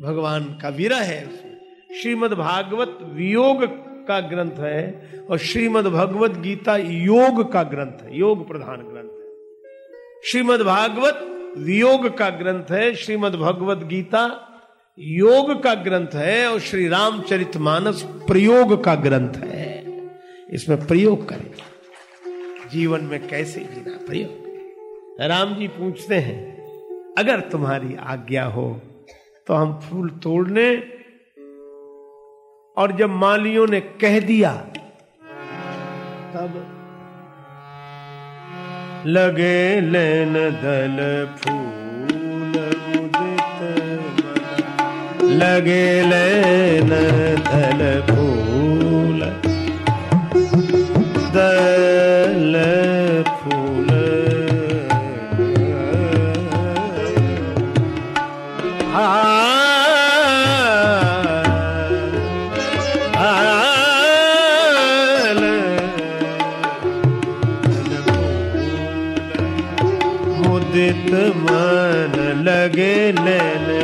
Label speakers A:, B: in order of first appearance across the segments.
A: भगवान का विरह है। उसमें श्रीमद भागवत वियोग का ग्रंथ है और श्रीमद भगवत गीता योग का ग्रंथ है। योग प्रधान ग्रंथ है। श्रीमद भागवत वियोग का ग्रंथ है। श्रीमद भगवत गीता योग का ग्रंथ है और श्री रामचरित मानस प्रयोग का ग्रंथ है। इसमें प्रयोग करें जीवन में कैसे जीना प्रयोग? राम जी पूछते हैं, अगर तुम्हारी आज्ञा हो तो हम फूल तोड़ने और जब मालियों ने कह दिया, तब लगे लेन दल फूल उदित लगे लेन दल फूल दल फूल। हाल लगे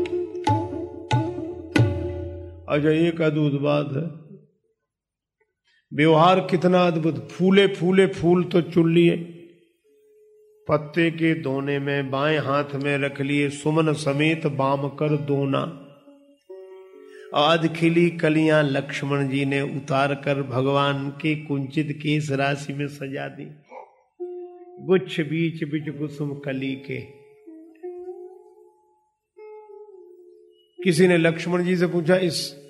A: अच्छा एक अद्भुत बात है। व्यवहार कितना अद्भुत। फूले फूले, फूल तो चुन लिए। पत्ते के दोने में, बाएँ हाथ में रख लिए। सुमन समेत बाम कर दोना। आध खिली कलियाँ लक्ष्मण जी ने उतार कर भगवान के कुंचित केस राशि में सजा दी। गुच्छ बीच बीच कुसुम कली के। किसी ने लक्ष्मण जी से पूछा, इस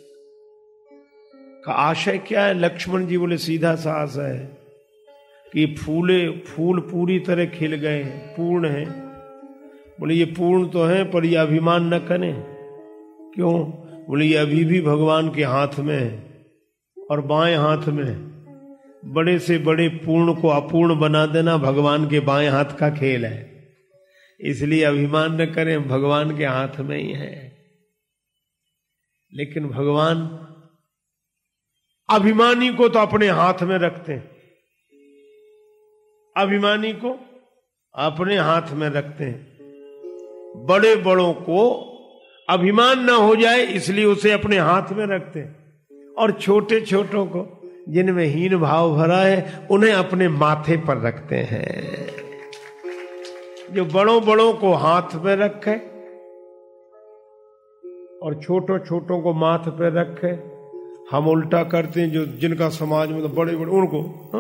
A: का आशय क्या है? लक्ष्मण जी बोले, सीधा सा है कि फूले, फूल पूरी तरह खिल गए हैं, पूर्ण है। बोले, ये पूर्ण तो है, पर ये अभिमान न करें। क्यों? बोले, ये अभी भी भगवान के हाथ में है और बाएँ हाथ में बड़े से बड़े पूर्ण को अपूर्ण बना देना भगवान के बाएँ हाथ का खेल है। इसलिए अभिमान न करें, भगवान के हाथ में ही है। लेकिन भगवान अभिमानी को तो अपने हाथ में रखते हैं। अभिमानी को अपने हाथ में रखते हैं। बड़े बड़ों को अभिमान ना हो जाए, इसलिए उसे अपने हाथ में रखते हैं। और छोटे छोटों को, जिनमें हीन भाव भरा है, उन्हें अपने माथे पर रखते हैं। जो बड़ों बड़ों को हाथ में रखे, और छोटों छोटों को माथ पे रखे हम उल्टा करते हैं जो जिनका समाज में तो बड़े बड़े, उनको, हा?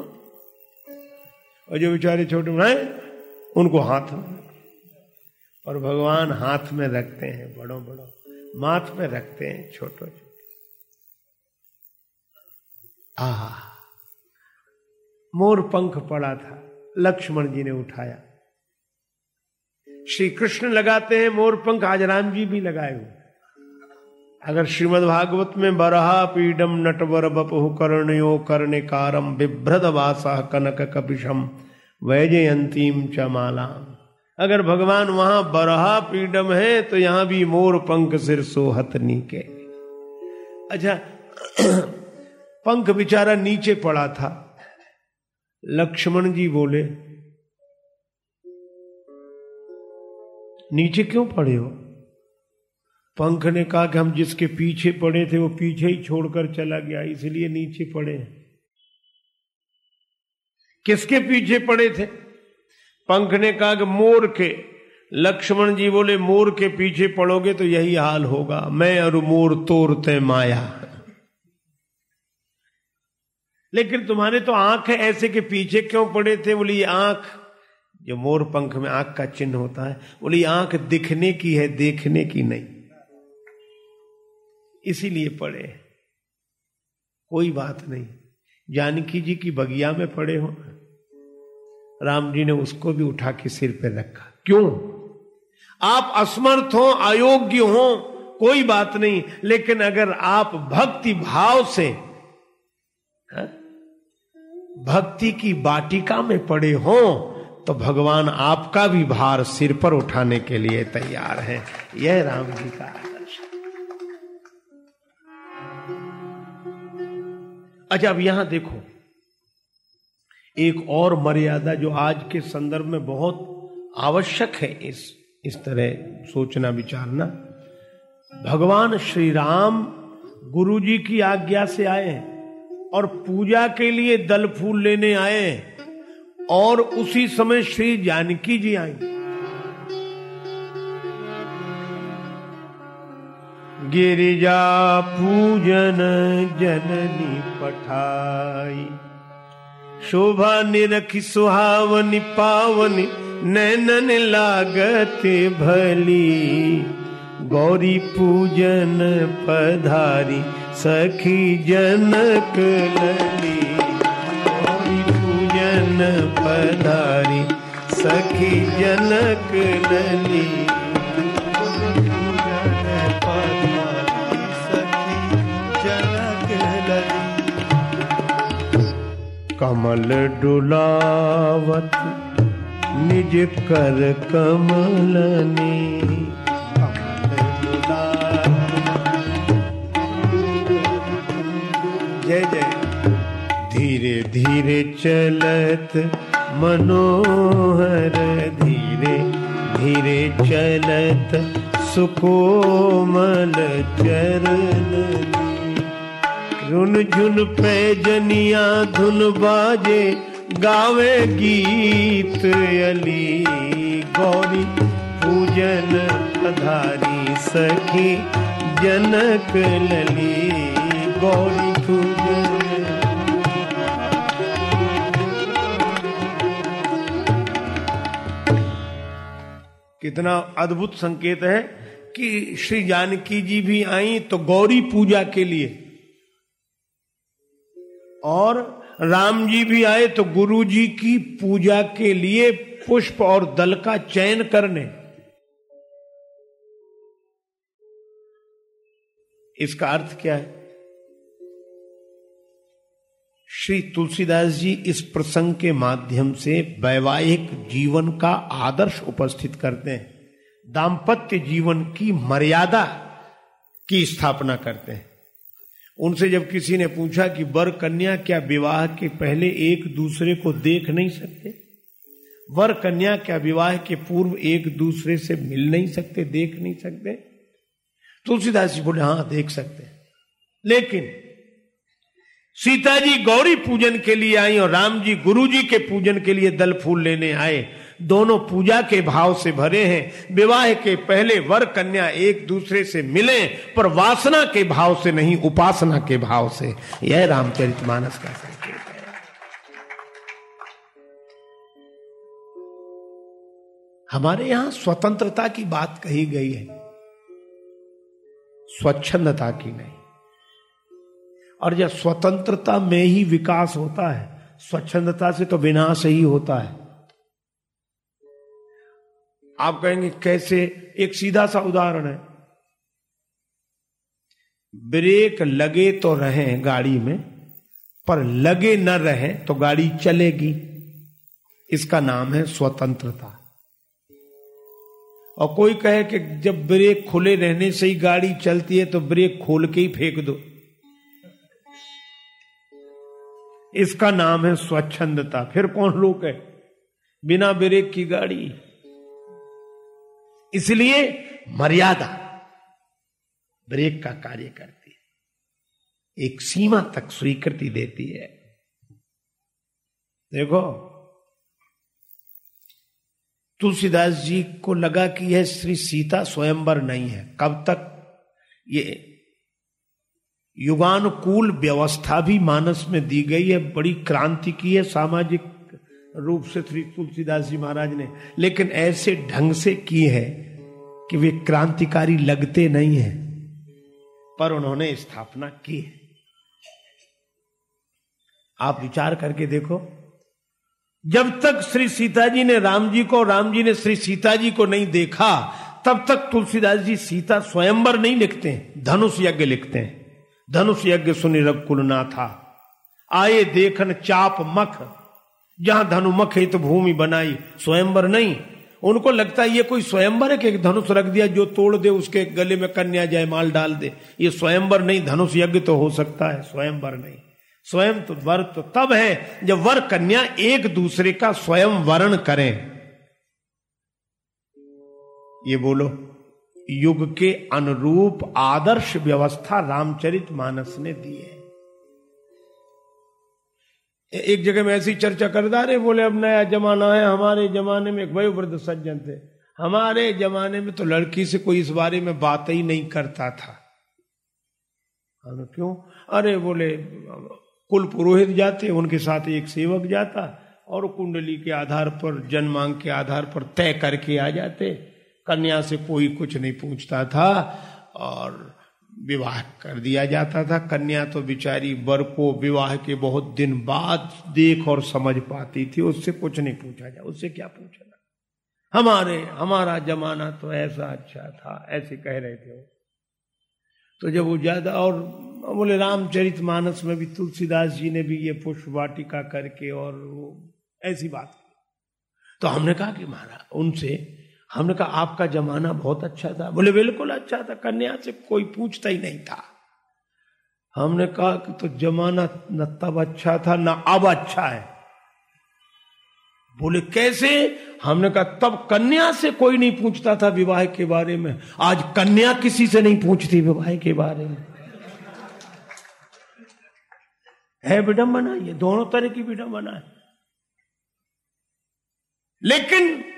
A: और जो बेचारे छोटे, हैं? उनको हाथ में और भगवान हाथ में रखते हैं, बड़ों बड़ों, माथ में रखते हैं, छोटो छोटे। आह। मोर पंख पड़ा था, लक्ष्मण जी ने उठाया। श्री कृष्ण लगाते हैं मोर पंख, आज राम जी भी लगाए हुए। अगर श्रीमद् भागवत में बरहा पीडम नटवर बपु कर्णयो कारम बिभ्रद वासा कनक कपिशम वैजयंतीम च मालाम। अगर भगवान वहाँ बरहा पीडम है तो यहाँ भी मोर पंख सिर सोहत नीके। अच्छा पंख बेचारा नीचे पड़ा था। लक्ष्मण जी बोले, नीचे क्यों पड़े हो? पंख ने कहा कि हम जिसके पीछे पड़े थे, वो पीछे ही छोड़कर चला गया, इसलिए नीचे पड़े किसके पीछे पड़े थे? पंख ने कहा कि मोर के। लक्ष्मण जी बोले, मोर के पीछे पड़ोगे तो यही हाल होगा। मैं और मोर तोड़ते माया। लेकिन तुम्हारे तो आँख है ऐसे के पीछे क्यों पड़े थे? बोले ये आँख। जो मोर पंख में आँख का चिन्ह होता है बोले आँख दिखने की है, देखने की नहीं। इसीलिए पड़े कोई बात नहीं। जानकी जी की बगिया में पड़े हो। राम जी ने उसको भी उठा के सिर पे रखा। क्यों? आप असमर्थ हो, अयोग्य हो, कोई बात नहीं। लेकिन अगर आप भक्ति भाव से, हा? भक्ति की बाटिका में पड़े हो तो भगवान आपका भी भार सिर पर उठाने के लिए तैयार है। यह राम जी का आदर्श अच्छा अब यहाँ देखो। एक और मर्यादा जो आज के संदर्भ में बहुत आवश्यक है, इस इस तरह सोचना, विचारना। भगवान श्री राम गुरु जी की आज्ञा से आए और पूजा के लिए दल फूल लेने आए और उसी समय श्री जानकी जी आई। गिरिजा पूजन जननी पठाई। शोभा निरखी सुहावनी पावनी नैनन लागत भली। गौरी पूजन पधारी, सखी जनक लली। गौरी पूजन पधारी, सखी जनक लली। कमल डुलावत, निज कर कमलनी जय जय। धीरे धीरे चलत मनोहर, धीरे धीरे चलत सुकोमल चरण। रुन झुन पे जनिया धुन बाजे, गावे गीत अली गौरी। पूजन पधारी सखी, जनक लली गौरी पूजन। कितना अद्भुत संकेत है कि श्री जानकी जी भी आई तो गौरी पूजा के लिए। और राम जी भी आए तो गुरु जी की पूजा के लिए पुष्प और दल का चयन करने। इसका अर्थ क्या है? श्री तुलसीदास जी इस प्रसंग के माध्यम से वैवाहिक जीवन का आदर्श उपस्थित करते हैं। दाम्पत्य जीवन की मर्यादा की स्थापना करते हैं। उनसे जब किसी ने पूछा कि वर कन्या, क्या विवाह के पहले एक दूसरे को देख नहीं सकते? वर कन्या, क्या विवाह के पूर्व एक दूसरे से मिल नहीं सकते, देख नहीं सकते? तुलसीदास जी बोले हाँ देख सकते लेकिन सीता जी गौरी पूजन के लिए आई और राम जी गुरु जी के पूजन के लिए दल फूल लेने आए। दोनों पूजा के भाव से भरे हैं, विवाह के पहले वर कन्या एक दूसरे से मिले, पर वासना के भाव से नहीं, उपासना के भाव से। यह रामचरितमानस का संकेत है। हमारे यहाँ स्वतंत्रता की बात कही गई है, स्वच्छंदता की नहीं। और जब स्वतंत्रता में ही विकास होता है, स्वच्छंदता से तो विनाश ही होता है। आप कहेंगे, कैसे? एक सीधा सा उदाहरण है। ब्रेक लगे तो रहे गाड़ी में, पर लगे न रहे तो गाड़ी चलेगी। इसका नाम है स्वतंत्रता। और कोई कहे कि जब ब्रेक खुले रहने से ही गाड़ी चलती है तो ब्रेक खोल के ही फेंक दो। इसका नाम है स्वच्छंदता। फिर कौन लोग है बिना ब्रेक की गाड़ी। इसलिए मर्यादा ब्रेक का कार्य करती है। एक सीमा तक स्वीकृति देती है। देखो, तुलसीदास जी को लगा कि यह श्री सीता स्वयंवर नहीं है। कब तक? ये युगानुकूल व्यवस्था भी मानस में दी गई है, बड़ी क्रांति की है, सामाजिक रूप से श्री तुलसीदास जी महाराज ने। लेकिन ऐसे ढंग से की है कि वे क्रांतिकारी लगते नहीं है। पर उन्होंने स्थापना की है। आप विचार करके देखो, जब तक श्री सीता जी ने राम जी को, राम जी ने श्री सीता जी को नहीं देखा, तब तक तुलसीदास जी सीता स्वयंवर नहीं लिखते हैं, धनुष यज्ञ लिखते हैं। धनुष यज्ञ सुनि रघुकुल ना था। आए देखन चाप मख जहाँ धनुमख हित भूमि बनाई, स्वयंवर नहीं। उनको लगता है ये कोई स्वयंवर है कि धनुष रख दिया जो तोड़ दे, उसके गले में कन्या जाए, माल डाल दे। ये स्वयंवर नहीं, धनुष यज्ञ तो हो सकता है, स्वयंवर नहीं। स्वयं तो वर तो तब है जब वर कन्या एक दूसरे का स्वयं वरण करें। ये बोलो, युग के अनुरूप आदर्श व्यवस्था रामचरित मानस ने दी है। एक जगह में ऐसी चर्चा करता रहे बोले, अब नया जमाना है, हमारे जमाने में एक वयोवृद्ध सज्जन थे। हमारे जमाने में तो लड़की से कोई इस बारे में बात ही नहीं करता था। क्यों? अरे, बोले, कुल पुरोहित जाते, उनके साथ एक सेवक जाता और कुंडली के आधार पर, जनमांग के आधार पर तय करके आ जाते। कन्या से कोई कुछ नहीं पूछता था और विवाह कर दिया जाता था। कन्या तो बिचारी वर को विवाह के बहुत दिन बाद देख और समझ पाती थी। उससे कुछ नहीं पूछा जाए उससे क्या पूछना हमारे, हमारा जमाना तो ऐसा अच्छा था, ऐसे कह रहे थे तो जब वो ज़्यादा और बोले, रामचरित मानस में भी तुलसीदास जी ने भी ये पुष्प वाटिका करके और ऐसी बात तो हमने कहा कि महाराज, उनसे हमने कहा, आपका जमाना बहुत अच्छा था। बोले, बिल्कुल अच्छा था। कन्या से कोई पूछता ही नहीं था। हमने कहा कि तो जमाना न तब अच्छा था, न अब अच्छा है। बोले, कैसे? हमने कहा, तब कन्या से कोई नहीं पूछता था विवाह के बारे में। आज कन्या किसी से नहीं पूछती विवाह के बारे में। है विडंबना ये? दोनों तरह की विडंबना है। लेकिन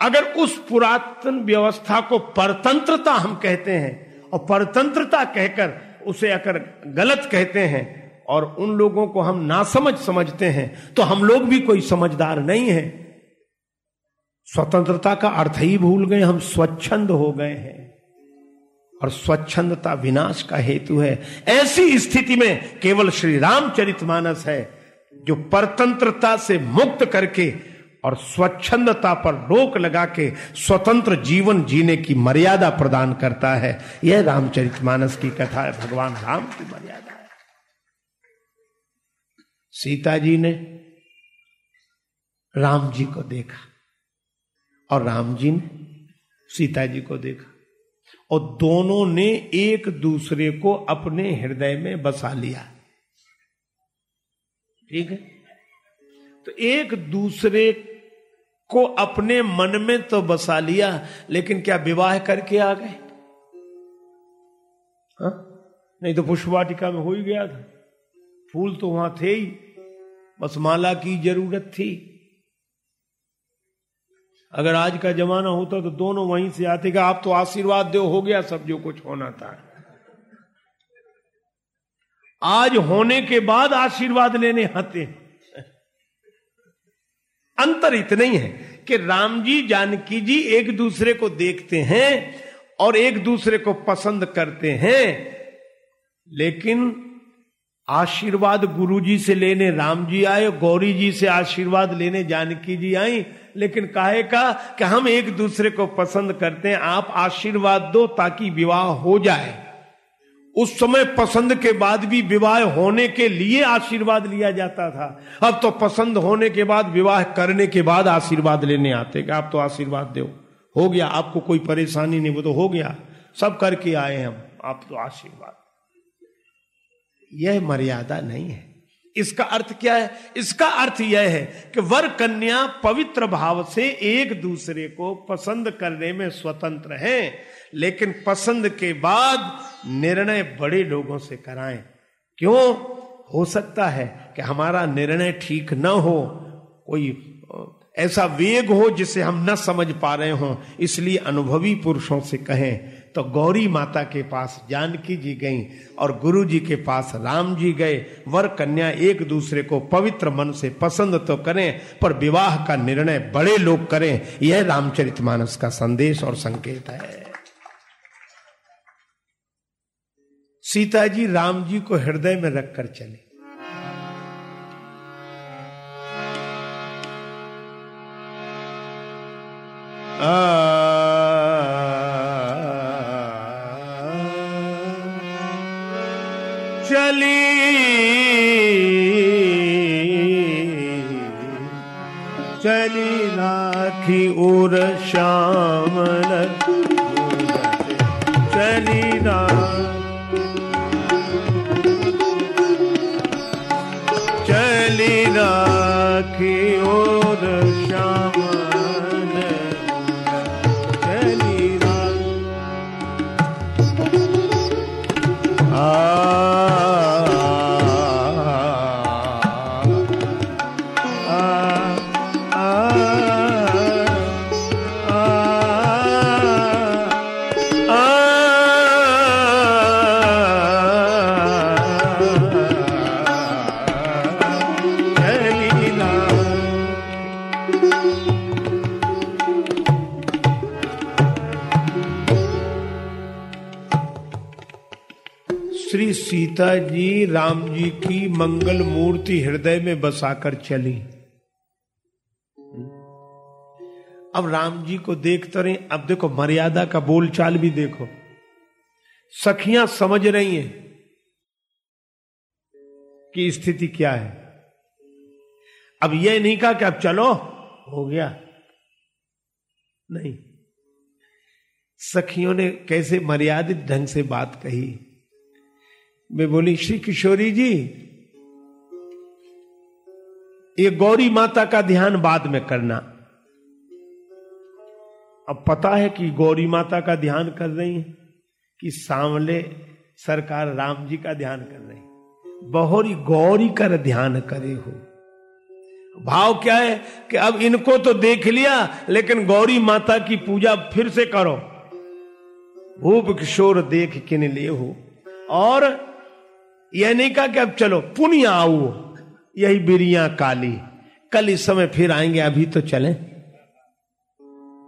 A: अगर उस पुरातन व्यवस्था को परतंत्रता हम कहते हैं, और परतंत्रता कहकर उसे अगर गलत कहते हैं, और उन लोगों को हम नासमझ समझते हैं तो हम लोग भी कोई समझदार नहीं है। स्वतंत्रता का अर्थ ही भूल गए, हम स्वच्छंद हो गए हैं। और स्वच्छंदता विनाश का हेतु है। ऐसी स्थिति में केवल श्री रामचरित मानस है, जो परतंत्रता से मुक्त करके और स्वच्छंदता पर रोक लगा के स्वतंत्र जीवन जीने की मर्यादा प्रदान करता है। यह रामचरित मानस की कथा है। भगवान राम की मर्यादा है। सीता जी ने राम जी को देखा और राम जी ने सीता जी को देखा और दोनों ने एक दूसरे को अपने हृदय में बसा लिया। ठीक है? तो एक दूसरे को अपने मन में तो बसा लिया, लेकिन क्या विवाह करके आ गए? हा? नहीं तो पुष्पवाटिका में हो ही गया था। फूल तो वहाँ थे ही, बस माला की ज़रूरत थी। अगर आज का जमाना होता तो दोनों वहीं से आते कि आप तो आशीर्वाद दो, हो गया सब जो कुछ होना था। आज होने के बाद आशीर्वाद लेने आते अंतर इतना ही है कि राम जी जानकी जी एक दूसरे को देखते हैं और एक दूसरे को पसंद करते हैं। लेकिन आशीर्वाद गुरु जी से लेने राम जी आए, गौरी जी से आशीर्वाद लेने जानकी जी आई, लेकिन काहे का कि हम एक दूसरे को पसंद करते हैं। आप आशीर्वाद दो ताकि विवाह हो जाए। उस समय पसंद के बाद भी विवाह होने के लिए आशीर्वाद लिया जाता था। अब तो पसंद होने के बाद, विवाह करने के बाद आशीर्वाद लेने आते कि आप तो आशीर्वाद दो। हो गया, आपको कोई परेशानी नहीं, वो तो हो गया। सब करके आए हम, आप तो आशीर्वाद। यह मर्यादा नहीं है। इसका अर्थ क्या है? इसका अर्थ यह है कि वर कन्या पवित्र भाव से एक दूसरे को पसंद करने में स्वतंत्र हैं। लेकिन पसंद के बाद निर्णय बड़े लोगों से कराएँ। क्यों? हो सकता है कि हमारा निर्णय ठीक न हो, कोई ऐसा वेग हो जिसे हम न समझ पा रहे हो, इसलिए अनुभवी पुरुषों से कहें तो गौरी माता के पास जानकी जी गई और गुरु जी के पास राम जी गए। वर कन्या एक दूसरे को पवित्र मन से पसंद तो करें, पर विवाह का निर्णय बड़े लोग करें। यह रामचरितमानस का संदेश और संकेत है। सीता जी राम जी को हृदय में रखकर चले। चली। चली राखी उर श्याम। सीता जी, राम जी की मंगल मूर्ति हृदय में बसाकर चली। अब राम जी को देखते रहे, अब देखो, मर्यादा का बोलचाल भी देखो। सखियाँ समझ रही हैं कि स्थिति क्या है। अब यह नहीं कहा कि अब चलो, हो गया। नहीं। सखियों ने कैसे मर्यादित ढंग से बात कही? मैं बोली, श्री किशोरी जी, ये गौरी माता का ध्यान बाद में करना। अब पता है कि गौरी माता का ध्यान कर रही है, कि सांवले सरकार राम जी का ध्यान कर रही बहुरी गौरी कर ध्यान करे हो। भाव क्या है कि अब इनको तो देख लिया, लेकिन गौरी माता की पूजा फिर से करो। भूप किशोर देख किन ले हो? और यह नहीं कहा कि अब चलो पुण्य आओ। यही बिरिया काली। कल इस समय फिर आएँगे, अभी तो चले।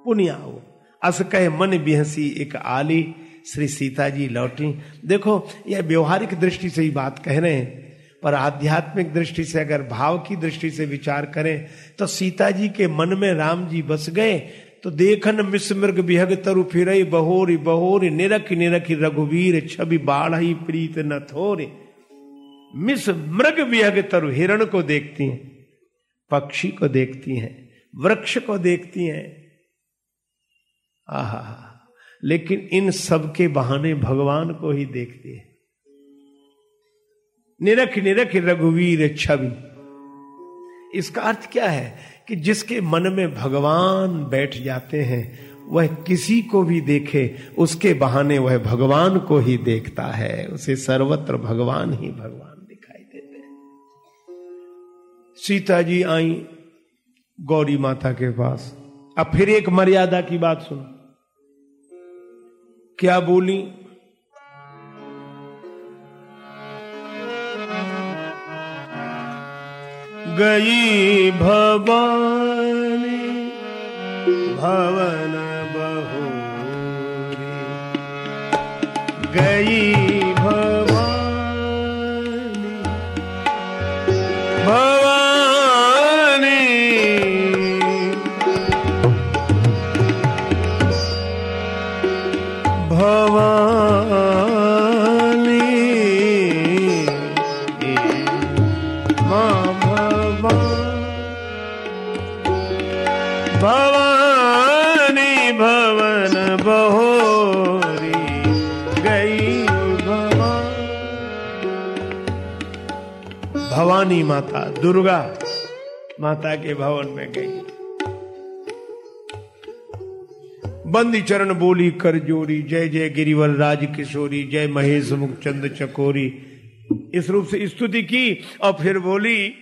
A: पुण्य आओ। अस कहे, मन बिहसी एक आली, श्री सीता जी लौटी। देखो, यह व्यवहारिक दृष्टि से ही बात कह रहे हैं, पर आध्यात्मिक दृष्टि से अगर भाव की दृष्टि से विचार करें तो सीता जी के मन में राम जी बस गए तो देखन मिस मृग बिहग तरु फिर बहोरी बहोरी, निरख निरख रघुवीर, छवि बाढ़ प्रीत न थोरे। मिस मृग विहग तरु हिरण को देखती हैं, पक्षी को देखती हैं, वृक्ष को देखती हैं। आहा, लेकिन इन सब के बहाने भगवान को ही देखती है। निरख निरख रघुवीर छवि। इसका अर्थ क्या है कि जिसके मन में भगवान बैठ जाते हैं, वह किसी को भी देखे, उसके बहाने वह भगवान को ही देखता है। उसे सर्वत्र भगवान ही भगवान। सीता जी आई गौरी माता के पास। अब फिर एक मर्यादा की बात सुनो। क्या बोली? गई भवानी, भवन बहुरी। गई दुर्गा माता के भवन में गई। बंदी चरण बोली, कर जोरी, जय जय गिरिवर राज किशोरी, जय महेश मुख चंद चकोरी। इस रूप से स्तुति की और फिर बोली,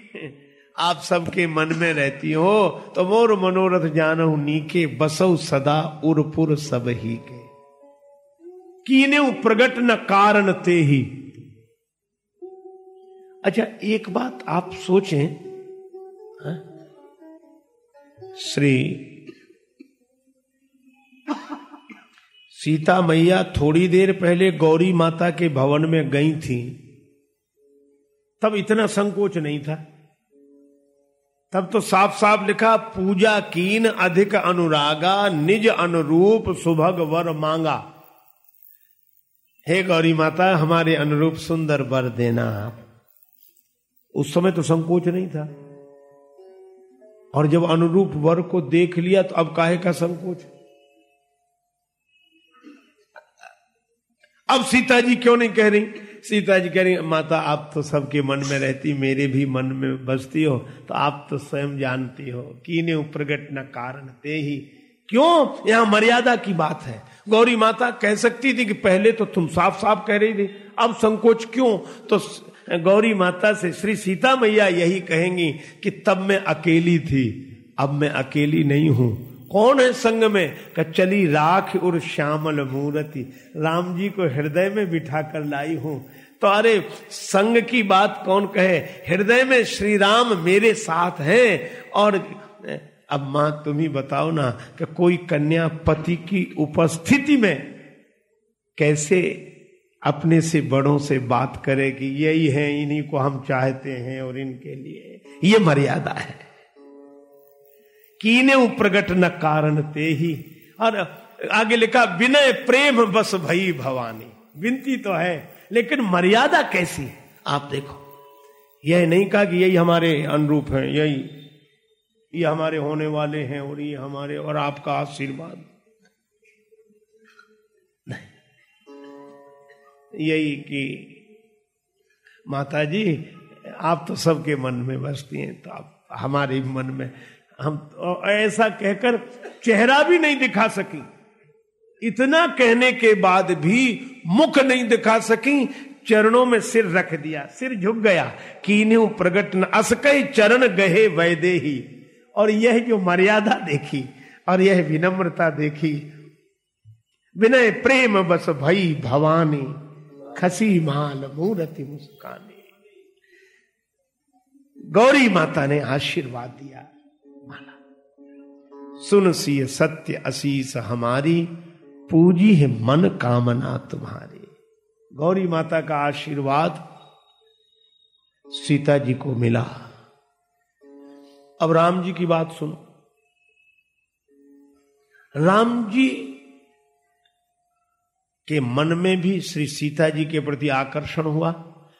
A: आप सबके मन में रहती हो तो मोर मनोरथ जानू नीके बसौ सदा उर्पुर सब ही के कीने प्रगट न कारण ते ही अच्छा एक बात आप सोचें, हा? श्री सीता मैया थोड़ी देर पहले गौरी माता के भवन में गई थी। तब इतना संकोच नहीं था। तब तो साफ़ साफ़ लिखा, पूजा कीन अधिक अनुरागा, निज अनुरूप सुभग वर मांगा। हे गौरी माता, हमारे अनुरूप सुंदर वर देना आप। उस समय तो संकोच नहीं था। और जब अनुरूप वर को देख लिया तो अब काहे का संकोच? अब सीता जी क्यों नहीं कह रही? सीता जी कह रही, माता, आप तो सबके मन में रहती, मेरे भी मन में बसती हो तो आप तो स्वयं जानती हो। कीने प्रगट न कारण ते ही। क्यों? यहाँ मर्यादा की बात है। गौरी माता कह सकती थी कि पहले तो तुम साफ़ साफ़ कह रही थी, अब संकोच क्यों? तो गौरी माता से श्री सीता मैया यही कहेंगी कि तब मैं अकेली थी, अब मैं अकेली नहीं हूँ। कौन है संग में? चली राख और श्यामल मूर्ति। राम जी को हृदय में बिठा कर लाई हूँ। तो अरे, संग की बात कौन कहे? हृदय में श्री राम मेरे साथ हैं और अब माँ तुम ही बताओ ना कि कोई कन्या पति की उपस्थिति में कैसे अपने से बड़ों से बात करे कि यही है, इन्हीं को हम चाहते हैं और इनके लिए। ये मर्यादा है। कीने प्रगट न कारण ते ही। और आगे लिखा विनय प्रेम बस भई भवानी। विनती तो है, लेकिन मर्यादा कैसी है? आप देखो। यह नहीं कहा कि यही हमारे अनुरूप है, यही, ये हमारे होने वाले हैं और ये हमारे और आपका आशीर्वाद। यही कि माता जी आप तो सबके मन में बसती हैं तो आप, हमारे मन में। हम तो ऐसा कहकर चेहरा भी नहीं दिखा सकी। इतना कहने के बाद भी मुख नहीं दिखा सकी, चरणों में सिर रख दिया, सिर झुक गया। कीन्यू प्रगट न असकई चरण गहे वैदे ही और यह जो मर्यादा देखी, और यह विनम्रता देखी, विनय प्रेम बस भई भवानी। खसी माल मूर्ति मुस्कानी। गौरी माता ने आशीर्वाद दिया। माला, सुन सी सत्य असीस हमारी, पूजी है मन कामना तुम्हारी। गौरी माता का आशीर्वाद सीता जी को मिला। अब राम जी की बात सुनो। राम जी के मन में भी श्री सीता जी के प्रति आकर्षण हुआ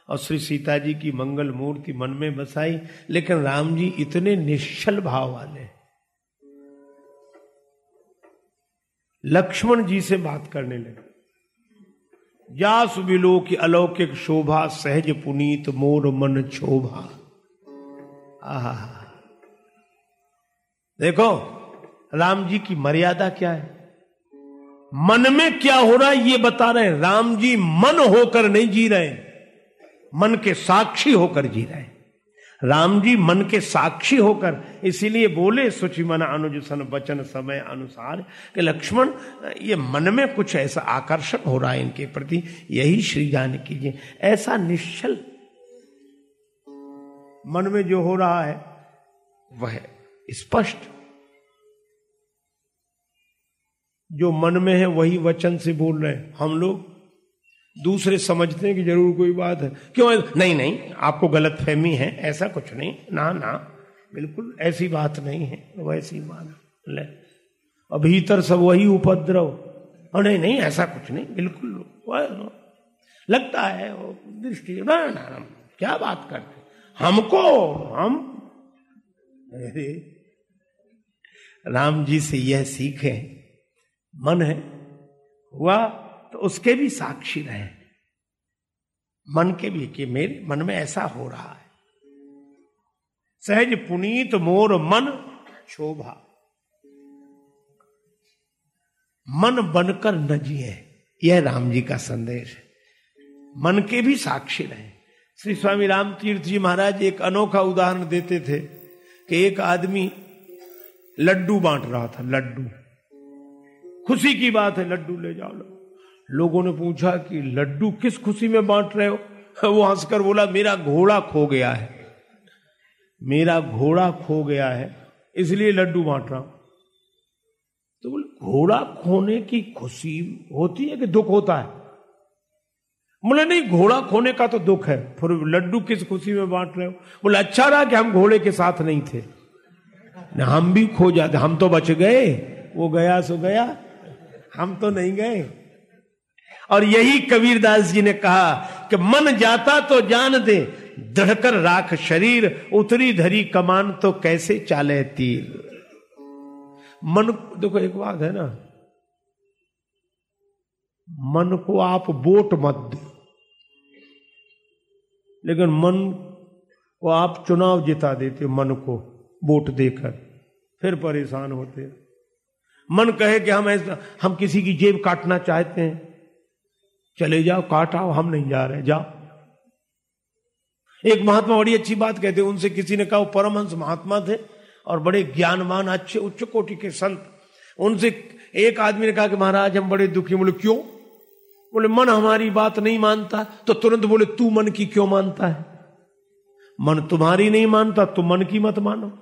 A: और श्री सीता जी की मंगल मूर्ति मन में बसाई, लेकिन राम जी इतने निश्चल भाव वाले लक्ष्मण जी से बात करने लगे। जास बिलो की अलौकिक शोभा, सहज पुनीत मोर मन शोभा आहा। देखो, राम जी की मर्यादा क्या है? मन में क्या हो रहा है ये बता रहे हैं। राम जी मन होकर नहीं जी रहे मन के साक्षी होकर जी रहे राम जी मन के साक्षी होकर, इसीलिए बोले सुचि मन वचन समय अनुसार कि लक्ष्मण, ये मन में कुछ ऐसा आकर्षण हो रहा है इनके प्रति, यही श्री जान कीजिए ऐसा निश्चल मन में जो हो रहा है, वह स्पष्ट जो मन में है वही वचन से बोल रहे हैं। हम लोग दूसरे समझते हैं कि ज़रूर कोई बात है। क्यों? नहीं नहीं, आपको गलत फहमी है, ऐसा कुछ नहीं। ना ना, बिल्कुल ऐसी बात नहीं है, वैसी बात ले, और भीतर सब वही उपद्रव। और नहीं नहीं, ऐसा कुछ नहीं, बिल्कुल लगता है दृष्टि क्या बात करते हमको, हम राम जी से यह सीखे। मन है, हुआ तो उसके भी साक्षी रहे। मन के भी कि मेरे मन में ऐसा हो रहा है। सहज पुनीत मोर मन शोभा। मन बनकर न जिए, यह राम जी का संदेश है। मन के भी साक्षी रहे। श्री स्वामी राम तीर्थ जी महाराज एक अनोखा उदाहरण देते थे कि एक आदमी लड्डू बांट रहा था, लड्डू। खुशी की बात है, लड्डू ले जाओ, लो। लोगों ने पूछा कि लड्डू किस खुशी में बांट रहे हो? वो हंसकर बोला, मेरा घोड़ा खो गया है। मेरा घोड़ा खो गया है, इसलिए लड्डू बांट रहा हूँ। तो बोले, घोड़ा खोने की खुशी होती है कि दुख होता है? बोले, नहीं, घोड़ा खोने का तो दुख है, फिर लड्डू किस खुशी में बांट रहे हो? बोले अच्छा रहा कि हम घोड़े के साथ नहीं थे। न, हम भी खो जाते, हम तो बच गए, वो गया सो गया। हम तो नहीं गए। और यही कबीरदास जी ने कहा कि मन जाता तो जान दे, दढ़कर राख शरीर, उतरी धरी कमान तो कैसे चाले तीर। मन, देखो एक बात है ना, मन को आप वोट मत दो। लेकिन मन को आप चुनाव जिता देते मन को वोट देकर, फिर परेशान होते मन कहे कि हम ऐसा, हम किसी की जेब काटना चाहते हैं। चले जाओ काटाओ हम नहीं जा रहे, जाओ। एक महात्मा बड़ी अच्छी बात कहते उनसे किसी ने कहा, वो परमहंस महात्मा थे और बड़े ज्ञानवान, अच्छे, उच्च कोटि के संत। उनसे एक आदमी ने कहा कि महाराज, हम बड़े दुखी बोले, क्यों? बोले, मन हमारी बात नहीं मानता तो तुरंत बोले, तू मन की क्यों मानता है? मन तुम्हारी नहीं मानता तुम मन की मत मानो।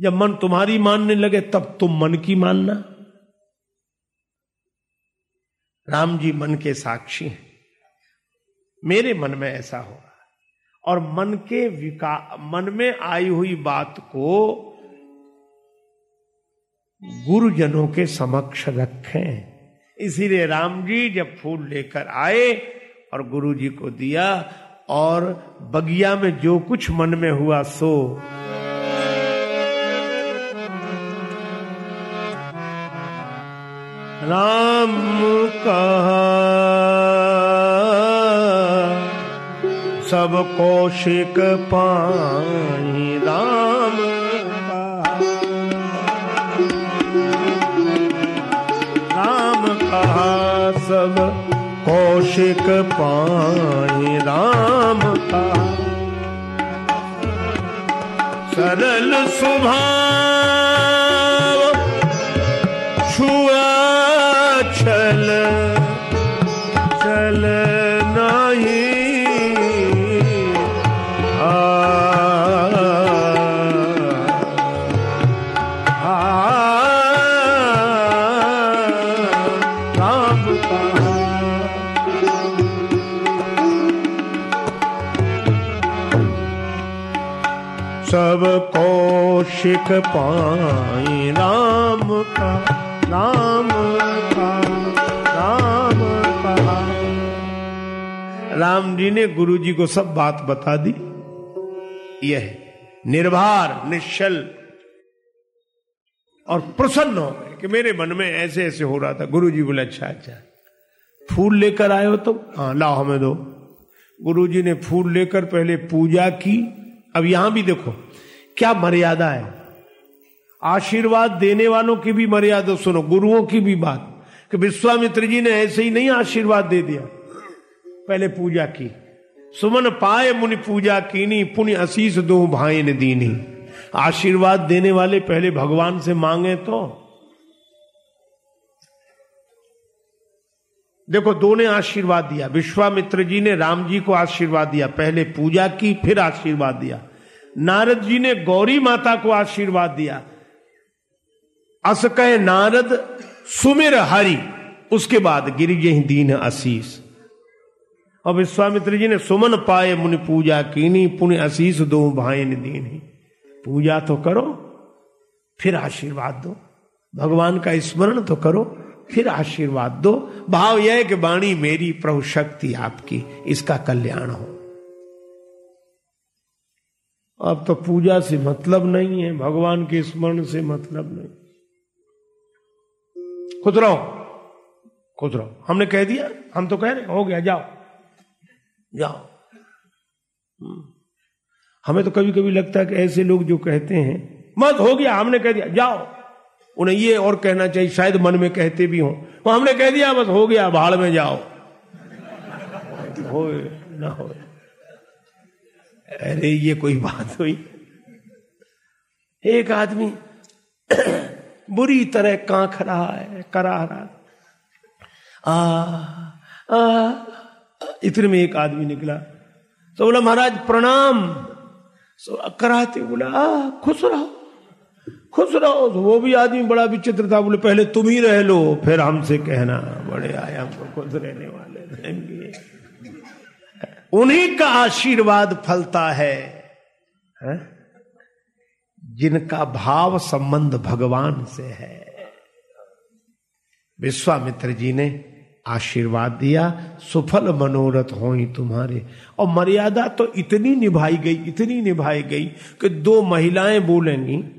A: जब मन तुम्हारी मानने लगे, तब तुम मन की मानना। राम जी मन के साक्षी हैं। मेरे मन में ऐसा हो और मन के विका, मन में आई हुई बात को गुरुजनों के समक्ष रखें। इसीलिए राम जी जब फूल लेकर आए और गुरु जी को दिया, और बगिया में जो कुछ मन में हुआ, सो राम कहा, सब कौशिक पानी राम राम कहा, सब कौशिक पानी राम का सरल स्वभाव सब कौशिक पाई राम का राम का राम का। राम जी ने गुरु जी को सब बात बता दी। यह निर्भर, निश्चल और प्रसन्न हो गए कि मेरे मन में ऐसे ऐसे हो रहा था। गुरु जी बोले अच्छा अच्छा। फूल लेकर आए हो तुम? हाँ लाओ हमें दो। गुरु जी ने फूल लेकर पहले पूजा की अब यहाँ भी देखो, क्या मर्यादा है। आशीर्वाद देने वालों की भी मर्यादा सुनो, गुरुओं की भी बात। कि विश्वामित्र जी ने ऐसे ही नहीं आशीर्वाद दे दिया। पहले पूजा की। सुमन पाए मुनि पूजा की कीनी पुण्य असीस दो भाई ने दीनी। आशीर्वाद देने वाले पहले भगवान से मांगे तो देखो दो ने आशीर्वाद दिया। विश्वामित्र जी ने राम जी को आशीर्वाद दिया। पहले पूजा की, फिर आशीर्वाद दिया। नारद जी ने गौरी माता को आशीर्वाद दिया। अस कह नारद, सुमिर हरि। उसके बाद गिरिजे दीन आशीष और विश्वामित्र जी ने सुमन पाए मुनि पूजा कीनी पुण्य आशीष दो भाई ने दीनी। पूजा तो करो, फिर आशीर्वाद दो। भगवान का स्मरण तो करो। फिर आशीर्वाद दो। भाव यह कि वाणी मेरी प्रभु शक्ति आपकी, इसका कल्याण हो। अब तो पूजा से मतलब नहीं है, भगवान के स्मरण से मतलब नहीं। खुद रहो खुद रहो। हमने कह दिया, हम तो कह रहे हो गया, जाओ। जाओ। हमें तो कभी कभी लगता है कि ऐसे लोग जो कहते हैं, मत, हो गया, हमने कह दिया, जाओ। उन्हें ये और कहना चाहिए शायद मन में कहते भी हों। तो हमने कह दिया बस हो गया भाड़ में जाओ। हो ना हो अरे ये कोई बात हुई। एक आदमी बुरी तरह कांख रहा है करा रहा आ, आ, इतने में एक आदमी निकला। तो बोला महाराज प्रणाम। कराते बोला खुश रहो। खुश रहो तो वो भी आदमी बड़ा विचित्र था बोले पहले तुम ही रह लो फिर हमसे कहना। बड़े आए हमको खुश रहने वाले रहेंगे। उन्हीं का आशीर्वाद फलता है, है? जिनका भाव संबंध भगवान से है। विश्वामित्र जी ने आशीर्वाद दिया सुफल मनोरथ हो ही तुम्हारे। और मर्यादा तो इतनी निभाई गई इतनी निभाई गई कि दो महिलाएँ बोलेंगी